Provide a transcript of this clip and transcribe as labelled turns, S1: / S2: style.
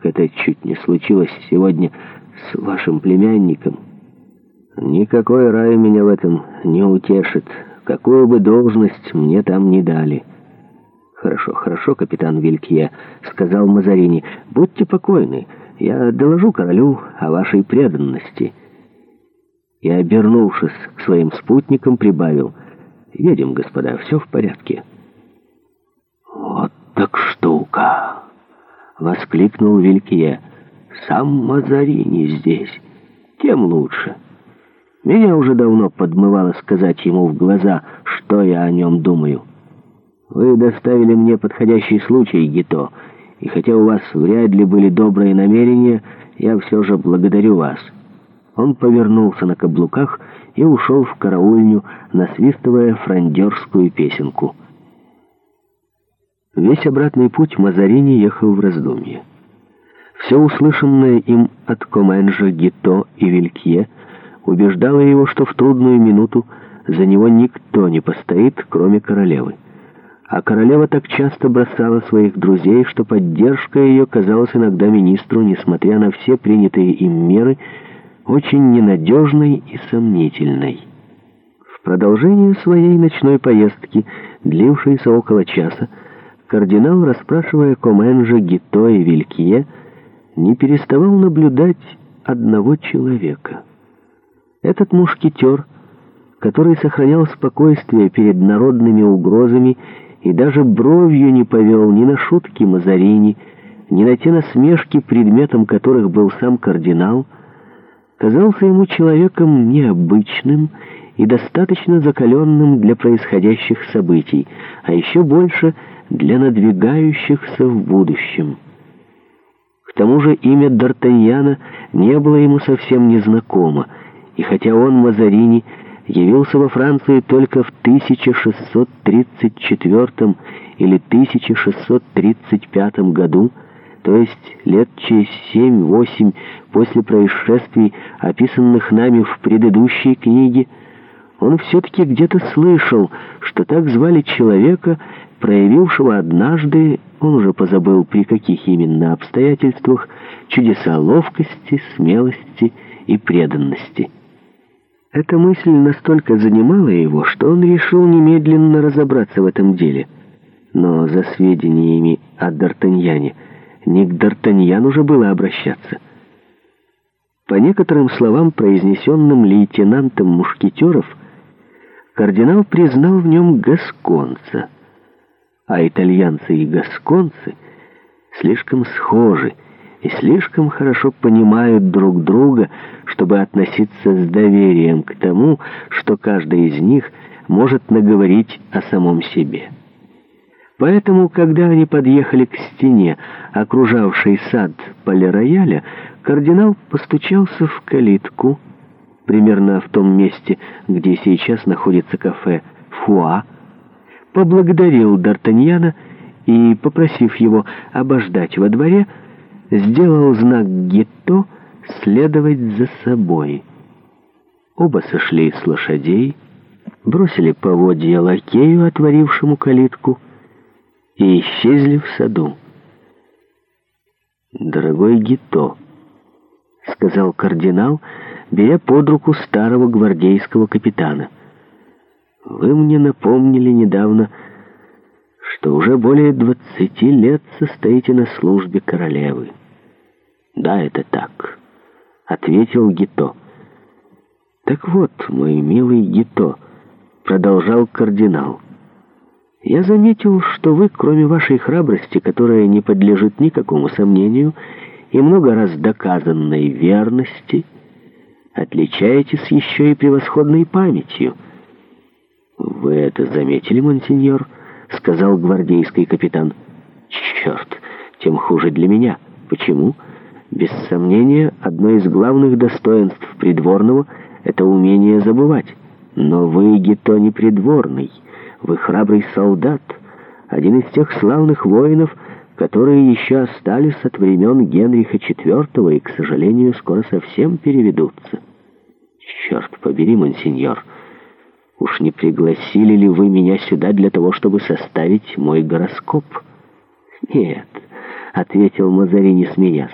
S1: как это чуть не случилось сегодня с вашим племянником. Никакой рай меня в этом не утешит, какую бы должность мне там не дали». «Хорошо, хорошо, капитан Вилькье», — сказал Мазарини. «Будьте покойны, я доложу королю о вашей преданности». И, обернувшись к своим спутникам, прибавил. «Едем, господа, все в порядке».
S2: «Вот так штука!» воскликнул Вилькия. «Сам Мазарини здесь. Тем лучше». Меня уже давно подмывало сказать ему в глаза, что я о нем думаю. «Вы доставили мне подходящий случай, Гито, и хотя у вас вряд ли были добрые намерения, я все же благодарю вас». Он повернулся на каблуках и ушел в караульню, насвистывая фрондерскую песенку. Весь обратный путь Мазарини ехал в раздумье. Все услышанное им от Коменжа, Гито и Вилькье убеждало его, что в трудную минуту за него никто не постоит, кроме королевы. А королева так часто бросала своих друзей, что поддержка ее казалась иногда министру, несмотря на все принятые им меры, очень ненадежной и сомнительной. В продолжение своей ночной поездки, длившейся около часа, Кардинал, расспрашивая Коменжа, Гито и Вилькье, не переставал наблюдать одного человека. Этот мушкетер, который сохранял спокойствие перед народными угрозами и даже бровью не повел ни на шутки Мазарини, ни на те насмешки, предметом которых был сам кардинал, казался ему человеком необычным и достаточно закаленным для происходящих событий, а еще больше для надвигающихся в будущем. К тому же имя Д'Артаньяна не было ему совсем незнакомо, и хотя он, Мазарини, явился во Франции только в 1634 или 1635 году, то есть лет через 7-8 после происшествий, описанных нами в предыдущей книге, он все-таки где-то слышал, что так звали человека, проявившего однажды, он уже позабыл при каких именно обстоятельствах, чудеса ловкости, смелости и преданности. Эта мысль настолько занимала его, что он решил немедленно разобраться в этом деле. Но за сведениями о Д'Артаньяне не к Д'Артаньяну же было обращаться — По некоторым словам, произнесенным лейтенантом Мушкетеров, кардинал признал в нем гасконца, а итальянцы и гасконцы слишком схожи и слишком хорошо понимают друг друга, чтобы относиться с доверием к тому, что каждый из них может наговорить о самом себе. Поэтому, когда они подъехали к стене, окружавшей сад полирояля, кардинал постучался в калитку, примерно в том месте, где сейчас находится кафе «Фуа», поблагодарил Д'Артаньяна и, попросив его обождать во дворе, сделал знак Гетто следовать за собой. Оба сошли с лошадей, бросили поводья лакею, отворившему калитку, и исчезли в саду. «Дорогой Гетто», — сказал кардинал, — беря под руку старого гвардейского капитана. «Вы мне напомнили недавно, что уже более двадцати лет состоите на службе королевы». «Да, это так», — ответил Гито. «Так вот, мой милый Гито», — продолжал кардинал, — «я заметил, что вы, кроме вашей храбрости, которая не подлежит никакому сомнению, и много раз доказанной верности, — отличаетесь еще и превосходной памятью». «Вы это заметили, монсеньор?» — сказал гвардейский капитан. «Черт, тем хуже для меня. Почему?» «Без сомнения, одно из главных достоинств придворного — это умение забывать. Но вы, Гито, не придворный. Вы храбрый солдат, один из тех славных воинов, которые еще остались от времен Генриха IV и, к сожалению, скоро совсем переведутся». «Черт побери, мансиньор, уж не пригласили ли вы меня сюда для того, чтобы составить мой гороскоп?» «Нет», — ответил Мазарини, смеясь.